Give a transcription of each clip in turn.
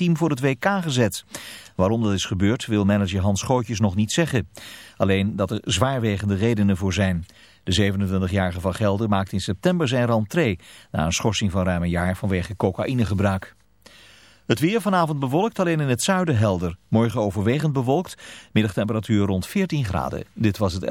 team voor het WK gezet. Waarom dat is gebeurd wil manager Hans Schootjes nog niet zeggen. Alleen dat er zwaarwegende redenen voor zijn. De 27-jarige van Gelder maakte in september zijn rentree... na een schorsing van ruim een jaar vanwege cocaïnegebruik. Het weer vanavond bewolkt, alleen in het zuiden helder. Morgen overwegend bewolkt, middagtemperatuur rond 14 graden. Dit was het...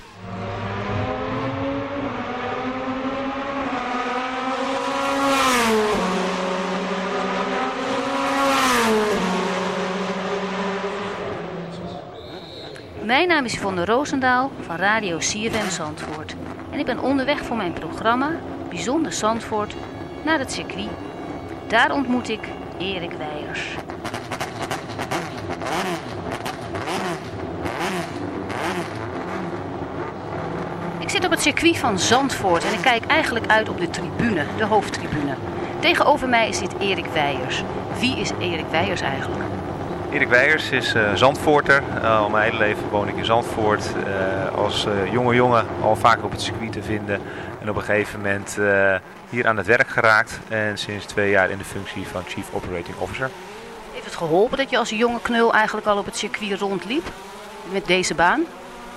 Mijn naam is Yvonne Roosendaal van Radio CFM Zandvoort. En ik ben onderweg voor mijn programma Bijzonder Zandvoort naar het circuit. Daar ontmoet ik Erik Weijers. Ik zit op het circuit van Zandvoort en ik kijk eigenlijk uit op de tribune, de hoofdtribune. Tegenover mij zit Erik Weijers. Wie is Erik Weijers eigenlijk? Erik Weijers is eh, Zandvoorter. Eh, al mijn hele leven woon ik in Zandvoort. Eh, als jonge jongen al vaak op het circuit te vinden. En op een gegeven moment hier aan het werk geraakt. En sinds twee jaar in de functie van Chief Operating Officer. Heeft het geholpen dat je als jonge knul eigenlijk al op het circuit rondliep? Met deze baan?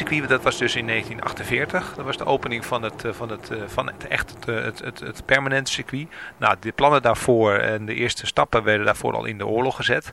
Circuit dat was dus in 1948. Dat was de opening van het, eh, van het, eh, van het echt het, eh, het, het, het permanente circuit. Nou, de plannen daarvoor en de eerste stappen werden daarvoor al in de oorlog gezet.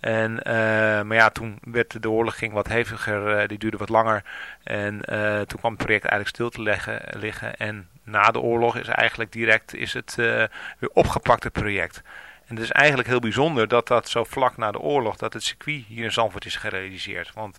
En, maar ja, toen werd de oorlog ging wat heviger, die duurde wat langer. En toen kwam het project eigenlijk stil te leggen, liggen. En na de oorlog is eigenlijk direct is het weer opgepakt, het project. En het is eigenlijk heel bijzonder dat dat zo vlak na de oorlog, dat het circuit hier in Zandvoort is gerealiseerd. Want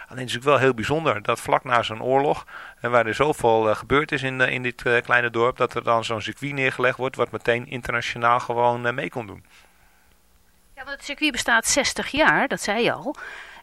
Alleen is het wel heel bijzonder dat vlak na zo'n oorlog, en waar er zoveel uh, gebeurd is in, in dit kleine dorp, dat er dan zo'n circuit neergelegd wordt wat meteen internationaal gewoon mee kon doen. Ja, want het circuit bestaat 60 jaar, dat zei je al.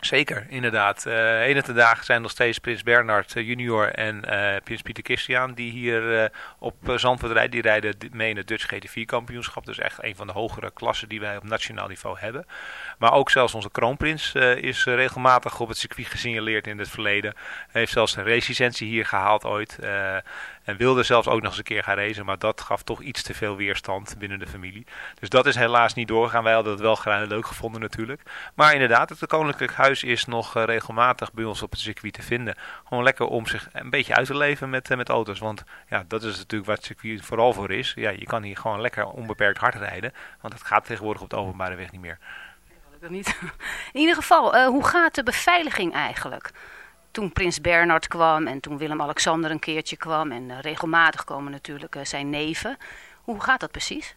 Zeker, inderdaad. Uh, een de dagen zijn nog steeds Prins Bernhard uh, junior en uh, Prins Pieter Christian die hier op Zandvoort rijden. Die rijden mee in het Dutch GT4 kampioenschap. Dus echt een van de hogere klassen die wij op nationaal niveau hebben. Maar ook zelfs onze kroonprins is regelmatig op het circuit gesignaleerd in het verleden. Hij heeft zelfs een racelicentie hier gehaald ooit. En wilde zelfs ook nog eens een keer gaan racen, maar dat gaf toch iets te veel weerstand binnen de familie. Dus dat is helaas niet doorgegaan. Wij hadden het wel graag leuk gevonden natuurlijk. Maar inderdaad, het Koninklijk Huis is nog uh, regelmatig bij ons op het circuit te vinden. Gewoon lekker om zich een beetje uit te leven met, met auto's. Want ja, dat is natuurlijk waar het circuit vooral voor is. Ja, je kan hier gewoon lekker onbeperkt hard rijden. Want het gaat tegenwoordig op de openbare weg niet meer. Niet. In ieder geval, uh, hoe gaat de beveiliging eigenlijk? toen prins Bernhard kwam en toen Willem-Alexander een keertje kwam. En uh, regelmatig komen natuurlijk uh, zijn neven. Hoe gaat dat precies?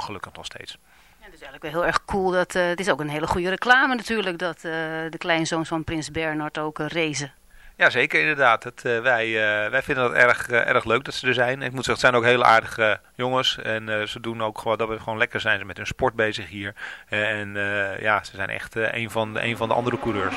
gelukkig nog steeds. Ja, het is eigenlijk wel heel erg cool. Dat, uh, het is ook een hele goede reclame natuurlijk dat uh, de kleinzoons van Prins Bernhard ook uh, racen. Ja, zeker inderdaad. Het, wij, wij vinden het erg, erg leuk dat ze er zijn. Ik moet zeggen, het zijn ook hele aardige jongens. En ze doen ook gewoon, dat we gewoon lekker zijn ze met hun sport bezig hier. en ja, ze zijn echt een, van de, een van de andere coureurs.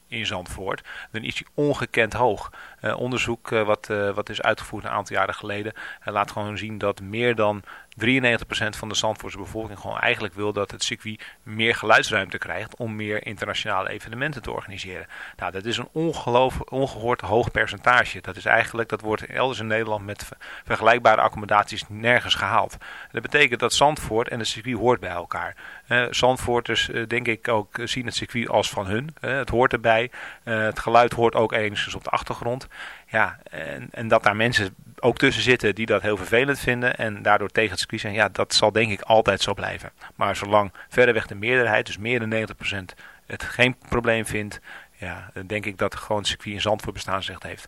in Zandvoort, dan is die ongekend hoog. Uh, onderzoek uh, wat, uh, wat is uitgevoerd een aantal jaren geleden laat gewoon zien dat meer dan 93% van de Zandvoortse bevolking gewoon eigenlijk wil dat het circuit meer geluidsruimte krijgt om meer internationale evenementen te organiseren. Nou, dat is een ongehoord hoog percentage. Dat is eigenlijk, dat wordt elders in Nederland met vergelijkbare accommodaties nergens gehaald. Dat betekent dat Zandvoort en het circuit hoort bij elkaar. Uh, Zandvoorters, uh, denk ik ook, zien het circuit als van hun. Uh, het hoort erbij. het geluid hoort ook enigszins op de achtergrond. Ja, en, en dat daar mensen ook tussen zitten die dat heel vervelend vinden en daardoor tegen het circuit zijn, ja, dat zal denk ik altijd zo blijven. Maar zolang verreweg de meerderheid, dus meer dan 90%, het geen probleem vindt, ja, dan denk ik dat gewoon het circuit in Zandvoort bestaansrecht heeft.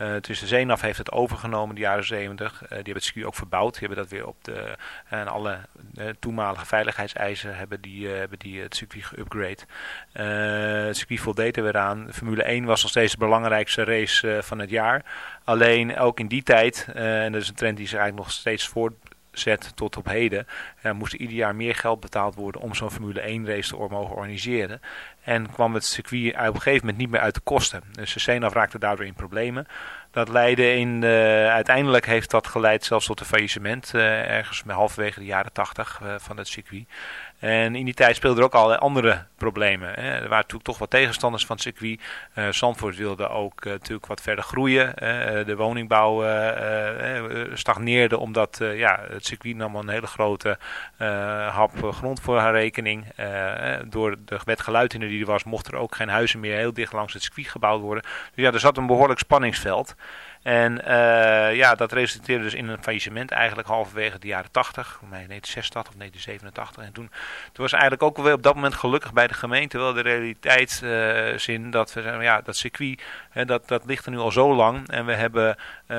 Uh, dus de CENAF heeft het overgenomen in de jaren 70. die hebben het circuit ook verbouwd. Die hebben dat weer op de en alle toenmalige veiligheidseisen hebben die, hebben die het circuit geüpgrade. het circuit voldeed er weer aan. Formule 1 was nog steeds de belangrijkste race van het jaar. Alleen ook in die tijd, en dat is een trend die zich eigenlijk nog steeds voortzet tot op heden, uh, moest ieder jaar meer geld betaald worden om zo'n Formule 1 race te mogen organiseren. En kwam het circuit op een gegeven moment niet meer uit de kosten. Dus de CNAF raakte daardoor in problemen. Dat leidde in, uh, uiteindelijk heeft dat geleid zelfs tot een faillissement, uh, ergens halverwege de jaren 80 uh, van het circuit. En in die tijd speelden er ook allerlei andere problemen. Hè. Er waren natuurlijk toch wat tegenstanders van het circuit. Uh, Zandvoort wilde ook uh, natuurlijk wat verder groeien. Uh, de woningbouw stagneerde omdat ja, het circuit nam een hele grote hap grond voor haar rekening. door de wet geluidhinder die er was, mochten er ook geen huizen meer heel dicht langs het circuit gebouwd worden. Dus ja, er zat een behoorlijk spanningsveld. En uh, ja, dat resulteerde dus in een faillissement eigenlijk halverwege de jaren 80, 1986 of 1987. En toen, toen was eigenlijk ook alweer op dat moment gelukkig bij de gemeente wel de realiteitszin uh, dat we ja, dat circuit, dat, dat ligt er nu al zo lang. En we hebben uh,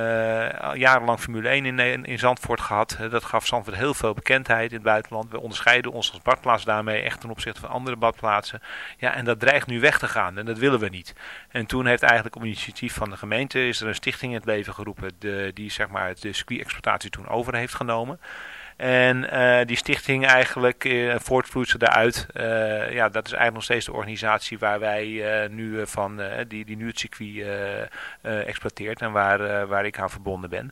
jarenlang Formule 1 in, in Zandvoort gehad. Dat gaf Zandvoort heel veel bekendheid in het buitenland. We onderscheiden ons als badplaats daarmee echt ten opzichte van andere badplaatsen. Ja, en dat dreigt nu weg te gaan en dat willen we niet. En toen heeft eigenlijk op initiatief van de gemeente is er een stichting in het leven geroepen die zeg maar de circuit-exploitatie toen over heeft genomen. En uh, die stichting eigenlijk, uh, voortvloeit ze daaruit. Uh, ja, dat is eigenlijk nog steeds de organisatie waar wij nu van, die, die nu het circuit exploiteert en waar, waar ik aan verbonden ben.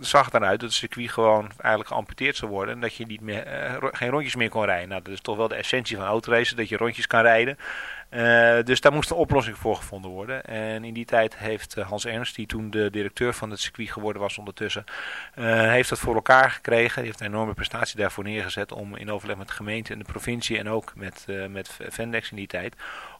zag eruit dat het circuit gewoon eigenlijk geamputeerd zou worden. En dat je niet meer, uh, geen rondjes meer kon rijden. Nou, dat is toch wel de essentie van autoracen, dat je rondjes kan rijden. Uh, dus daar moest een oplossing voor gevonden worden. En in die tijd heeft uh, Hans Ernst, die toen de directeur van het circuit geworden was ondertussen, heeft dat voor elkaar gekregen. Die heeft een enorme prestatie daarvoor neergezet om in overleg met de gemeente en de provincie en ook met, met Vendex in die tijd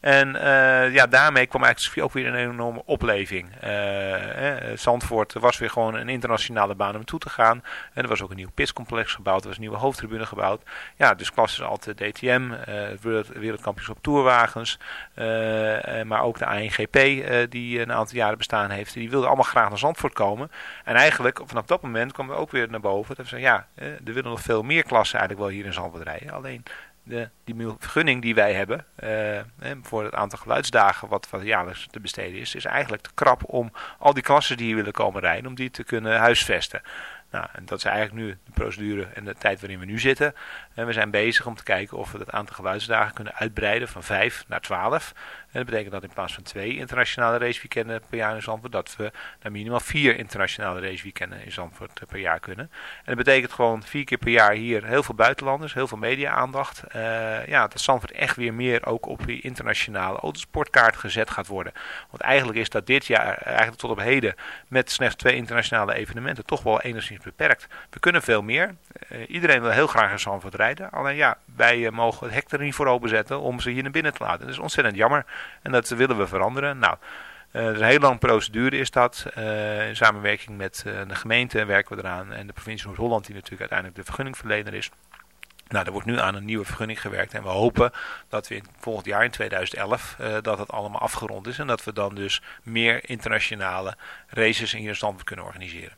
En uh, ja, daarmee kwam eigenlijk ook weer een enorme opleving. Uh, eh, Zandvoort was weer gewoon een internationale baan om naartoe te gaan. En er was ook een nieuw pitscomplex gebouwd. Er was een nieuwe hoofdtribune gebouwd. Ja, dus klassen de DTM, uh, wereldkampioenschap tourwagens. maar ook de ANGP, die een aantal jaren bestaan heeft. Die wilden allemaal graag naar Zandvoort komen. En eigenlijk vanaf dat moment kwam we ook weer naar boven. Dat we zeiden, ja, er willen nog veel meer klassen eigenlijk wel hier in Zandvoort rijden. Alleen de, die vergunning die wij hebben uh, voor het aantal geluidsdagen wat, wat jaarlijks te besteden is, is eigenlijk te krap om al die klassen die hier willen komen rijden, om die te kunnen huisvesten. Nou, en dat is eigenlijk nu de procedure en de tijd waarin we nu zitten. En we zijn bezig om te kijken of we het aantal geluidsdagen kunnen uitbreiden van 5 naar 12. En dat betekent dat in plaats van twee internationale raceweekenden per jaar in Zandvoort, dat we naar minimaal vier internationale raceweekenden in Zandvoort per jaar kunnen. En dat betekent gewoon vier keer per jaar hier heel veel buitenlanders, heel veel media-aandacht. Uh, ja, dat Zandvoort echt weer meer ook op die internationale autosportkaart gezet gaat worden. Want eigenlijk is dat dit jaar, eigenlijk tot op heden, met slechts twee internationale evenementen, toch wel enigszins beperkt. We kunnen veel meer. Iedereen wil heel graag in Zandvoort rijden. Alleen ja, wij uh, mogen het hek er niet voor openzetten om ze hier naar binnen te laten. Dat is ontzettend jammer. En dat willen we veranderen. Nou, is een heel lang procedure is dat. Uh, in samenwerking met de gemeente werken we eraan. En de provincie Noord-Holland die natuurlijk uiteindelijk de vergunningverlener is. Nou, er wordt nu aan een nieuwe vergunning gewerkt. En we hopen dat we in, volgend jaar, in 2011, dat het allemaal afgerond is. En dat we dan dus meer internationale races in stand kunnen organiseren.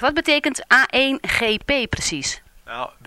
Wat betekent A1GP precies?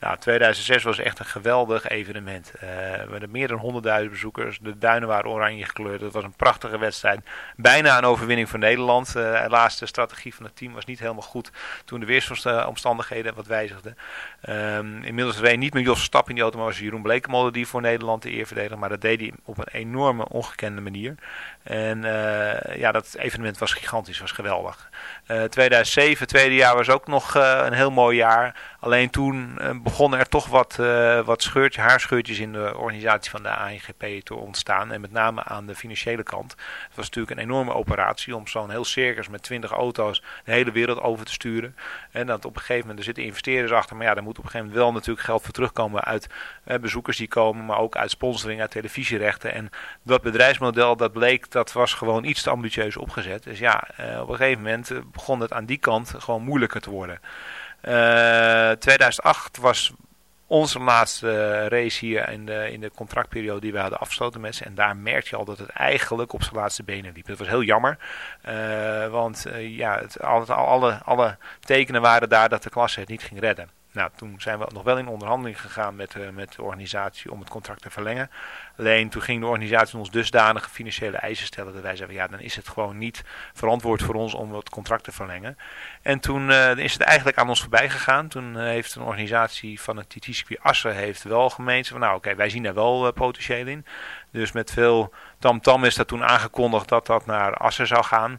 Nou, 2006 was echt een geweldig evenement. Uh, we hadden meer dan 100.000 bezoekers. De duinen waren oranje gekleurd. Het was een prachtige wedstrijd. Bijna een overwinning voor Nederland. Helaas, de strategie van het team was niet helemaal goed toen de weersomstandigheden wat wijzigden. Um, inmiddels reed niet meer Jos Verstappen in die auto, maar was Jeroen Blekemolen die voor Nederland de eer verdedigde. Maar dat deed hij op een enorme, ongekende manier. En uh, ja, dat evenement was gigantisch, was geweldig. 2007, tweede jaar, was ook nog een heel mooi jaar. Alleen toen begonnen er toch wat, uh, wat scheurtje, haarscheurtjes in de organisatie van de ANGP te ontstaan. En met name aan de financiële kant. Het was natuurlijk een enorme operatie om zo'n heel circus met 20 auto's de hele wereld over te sturen. En dat op een gegeven moment, er zitten investeerders achter. Maar ja, daar moet op een gegeven moment wel natuurlijk geld voor terugkomen uit eh, bezoekers die komen. Maar ook uit sponsoring, uit televisierechten. En dat bedrijfsmodel, dat bleek, dat was gewoon iets te ambitieus opgezet. Dus ja, uh, op een gegeven moment begon het aan die kant gewoon moeilijker te worden. 2008 eh, was onze laatste race hier in de, in de contractperiode die we hadden afgesloten met ze. En daar merkte je al dat het eigenlijk op zijn laatste benen liep. Dat was heel jammer. Want ja, het, alle, alle, alle tekenen waren daar dat de klasse het niet ging redden. Nou, toen zijn we nog wel in onderhandeling gegaan met, uh, met de organisatie om het contract te verlengen. Alleen toen ging de organisatie ons dusdanige financiële eisen stellen dat wij zeiden, ja, dan is het gewoon niet verantwoord voor ons om het contract te verlengen. En toen uh, is het eigenlijk aan ons voorbij gegaan. Toen uh, heeft een organisatie van het TT-circuit Assen heeft wel gemeend van, nou oké, wij zien daar wel potentieel in. Dus met veel tamtam -tam is dat toen aangekondigd dat dat naar Assen zou gaan.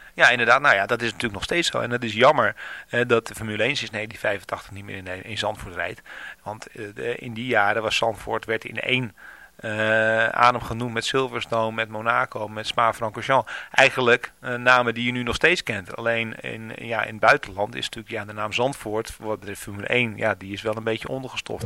Ja, inderdaad. Nou ja, dat is natuurlijk nog steeds zo. En het is jammer eh, dat de Formule 1 sinds 1985 niet meer in, in Zandvoort rijdt. Want uh, in die jaren was Zandvoort werd in één uh, adem genoemd met Silverstone, met Monaco, met Spa-Francorchamps. Eigenlijk namen die je nu nog steeds kent. Alleen in, ja, in het buitenland is natuurlijk ja, de naam Zandvoort, wat de Formule 1, ja, die is wel een beetje ondergestoft.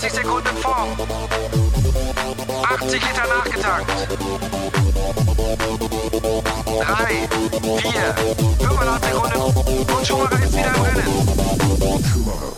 90 Sekunden vor. 80 Liter nachgetankt. 3, 4, 5 Sekunden und Schumacher ist wieder im Rennen.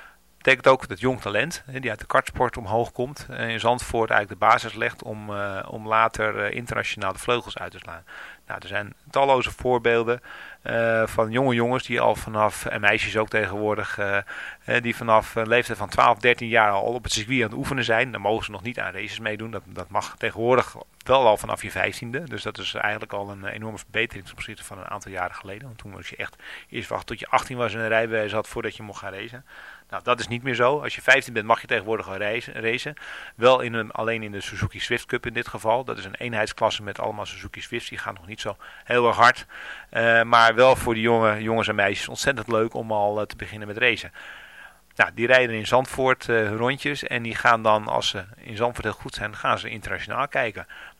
Betekent ook dat jong talent, die uit de kartsport omhoog komt, en in Zandvoort eigenlijk de basis legt om, eh, om later eh, internationaal de vleugels uit te slaan. Nou, er zijn talloze voorbeelden eh, van jonge jongens die al vanaf, en meisjes ook tegenwoordig, eh, eh, die vanaf een leeftijd van 12, 13 jaar al op het circuit aan het oefenen zijn. Dan mogen ze nog niet aan races meedoen. Dat, dat mag tegenwoordig wel al vanaf je 15e. Dus dat is eigenlijk al een enorme verbetering ten opzichte van een aantal jaren geleden. Want toen was je echt eerst wachten tot je 18 was en een rijbewijs had voordat je mocht gaan racen. Nou, dat is niet meer zo. Als je 15 bent mag je tegenwoordig gaan racen. racen. Wel in een, alleen in de Suzuki Swift Cup in dit geval. Dat is een eenheidsklasse met allemaal Suzuki Swifts. Die gaan nog niet zo heel erg hard. Uh, maar wel voor die jonge, jongens en meisjes ontzettend leuk om al uh, te beginnen met racen. Nou, die rijden in Zandvoort uh, rondjes en die gaan dan, als ze in Zandvoort heel goed zijn, gaan ze internationaal kijken.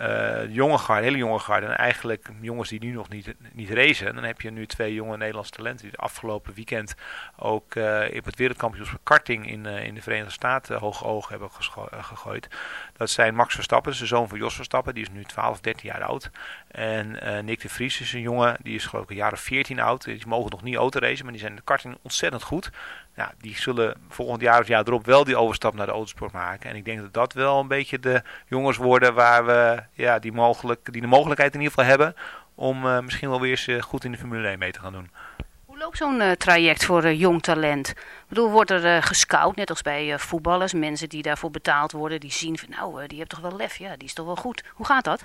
uh, jonge garde, hele jonge garde. En eigenlijk jongens die nu nog niet, niet racen. En dan heb je nu twee jonge Nederlandse talenten die het afgelopen weekend ook uh, op het wereldkampioenschap karting in, uh, in de Verenigde Staten hoge ogen hebben gegooid. Dat zijn Max Verstappen, de zoon van Jos Verstappen. Die is nu 12, 13 jaar oud. En Nick de Vries is een jongen, die is geloof ik een jaar of 14 oud. Die mogen nog niet autoracen, maar die zijn de karting ontzettend goed. Ja, die zullen volgend jaar of jaar erop wel die overstap naar de autosport maken. En ik denk dat dat wel een beetje de jongens worden waar we ja, die, mogelijk, die de mogelijkheid in ieder geval hebben om uh, misschien wel weer eens uh, goed in de Formule 1 mee te gaan doen. Hoe loopt zo'n uh, traject voor jong talent? Ik bedoel, wordt er gescout, net als bij voetballers, mensen die daarvoor betaald worden, die zien van nou, die heeft toch wel lef, ja, die is toch wel goed. Hoe gaat dat?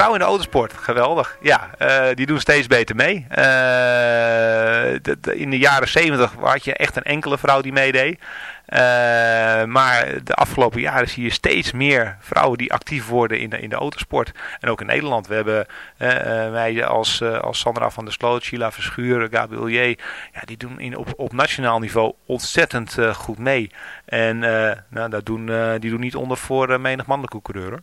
vrouwen in de autosport, geweldig. Ja, uh, die doen steeds beter mee. De, in de jaren 70 had je echt een enkele vrouw die meedeed. Uh, maar de afgelopen jaren zie je steeds meer vrouwen die actief worden in de, in de autosport. En ook in Nederland. We hebben wij als, als Sandra van der Sloot, Sheila Verschuur, Gabriel J. Ja, die doen in, op, op nationaal niveau ontzettend goed mee. En nou, dat doen, die doen niet onder voor menig mannelijke coureur.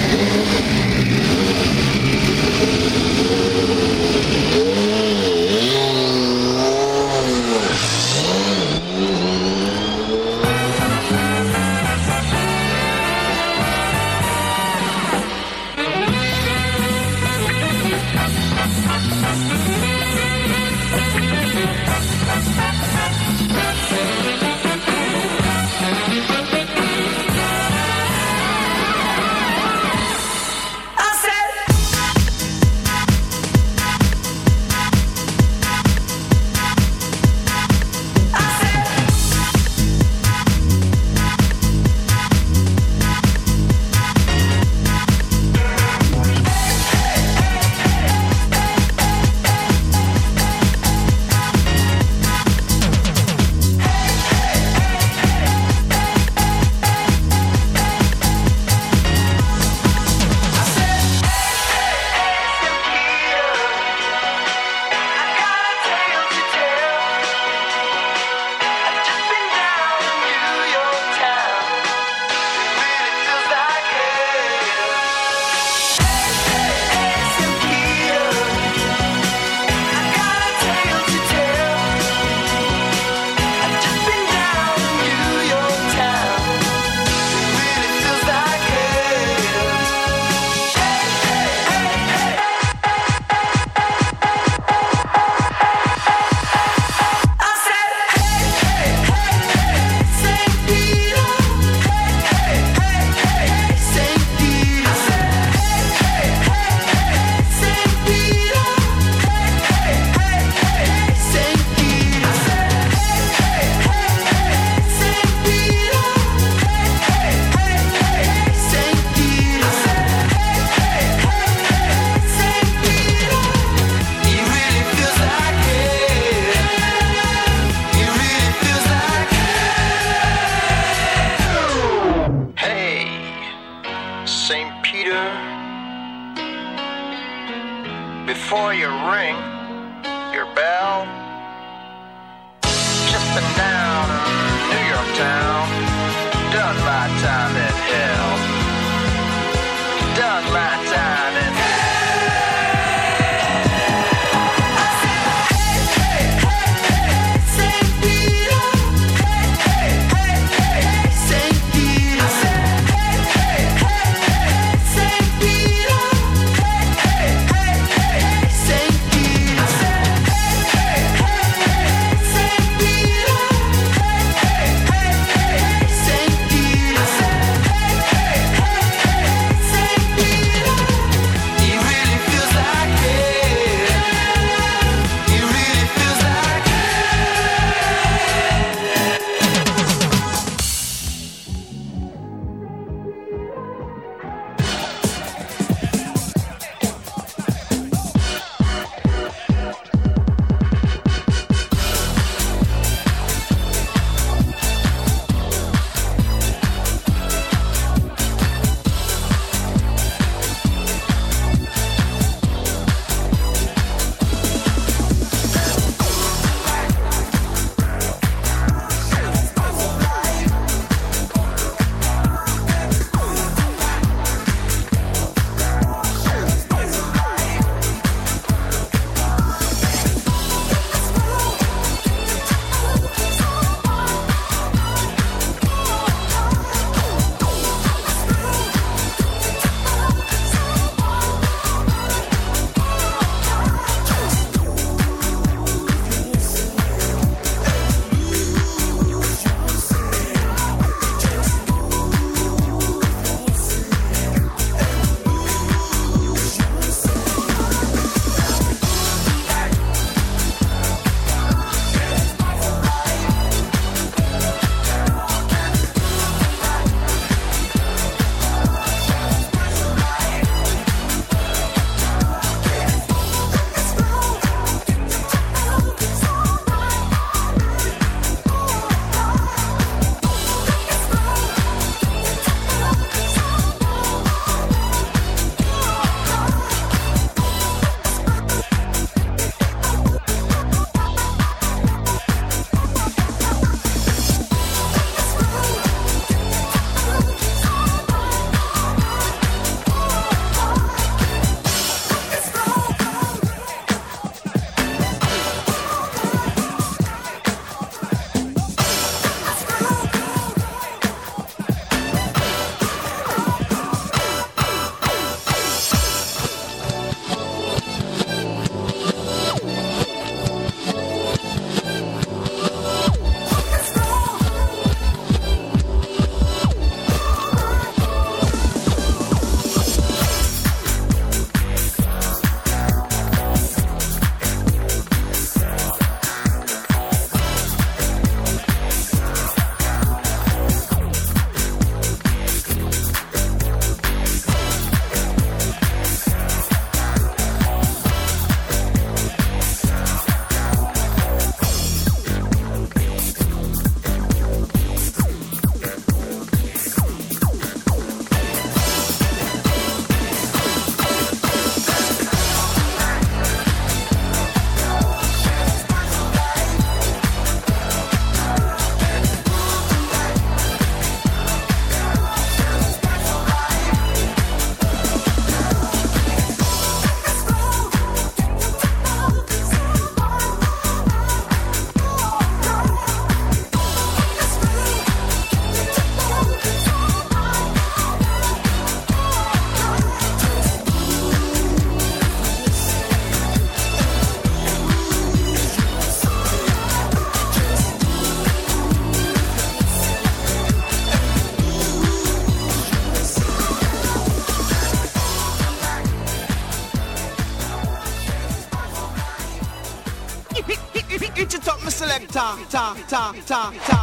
Ta ta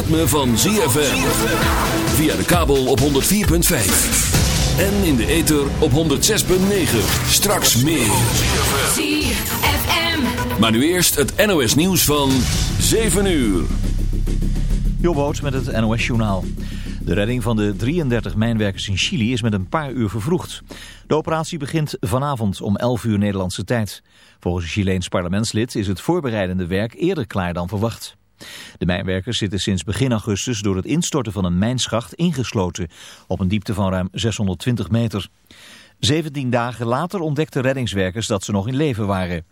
ritme van ZFM. Via de kabel op 104.5. En in de ether op 106.9. Straks meer. ZFM. Maar nu eerst het NOS nieuws van 7 uur. Jobboot met het NOS-journaal. De redding van de 33 mijnwerkers in Chili is met een paar uur vervroegd. De operatie begint vanavond om 11 uur Nederlandse tijd. Volgens een Chileens parlementslid is het voorbereidende werk eerder klaar dan verwacht. De mijnwerkers zitten sinds begin augustus door het instorten van een mijnschacht ingesloten op een diepte van ruim 620 meter. 17 dagen later ontdekten reddingswerkers dat ze nog in leven waren.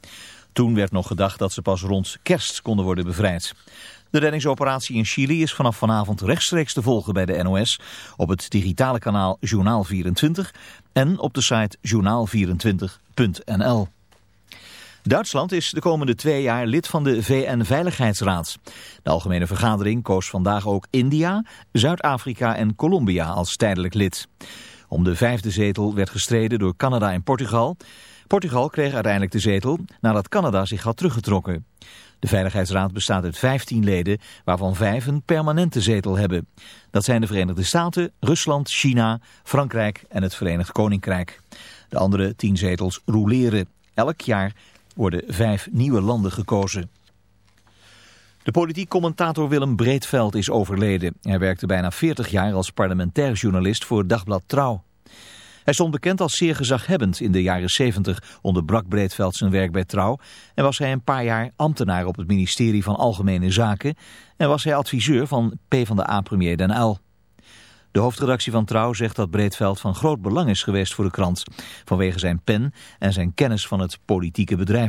Toen werd nog gedacht dat ze pas rond kerst konden worden bevrijd. De reddingsoperatie in Chili is vanaf vanavond rechtstreeks te volgen bij de NOS op het digitale kanaal Journaal 24 en op de site journaal24.nl. Duitsland is de komende twee jaar lid van de VN-veiligheidsraad. De Algemene Vergadering koos vandaag ook India, Zuid-Afrika en Colombia als tijdelijk lid. Om de vijfde zetel werd gestreden door Canada en Portugal. Portugal kreeg uiteindelijk de zetel nadat Canada zich had teruggetrokken. De Veiligheidsraad bestaat uit 15 leden, waarvan vijf een permanente zetel hebben. Dat zijn de Verenigde Staten, Rusland, China, Frankrijk en het Verenigd Koninkrijk. De andere tien zetels roleren. Elk jaar worden vijf nieuwe landen gekozen. De politiek commentator Willem Breedveld is overleden. Hij werkte bijna 40 jaar als parlementair journalist voor Dagblad Trouw. Hij stond bekend als zeer gezaghebbend. In de jaren 70 onderbrak Breedveld zijn werk bij Trouw en was hij een paar jaar ambtenaar op het ministerie van Algemene Zaken en was hij adviseur van PvdA-premier Den Uyl. De hoofdredactie van Trouw zegt dat Breedveld van groot belang is geweest voor de krant vanwege zijn pen en zijn kennis van het politieke bedrijf.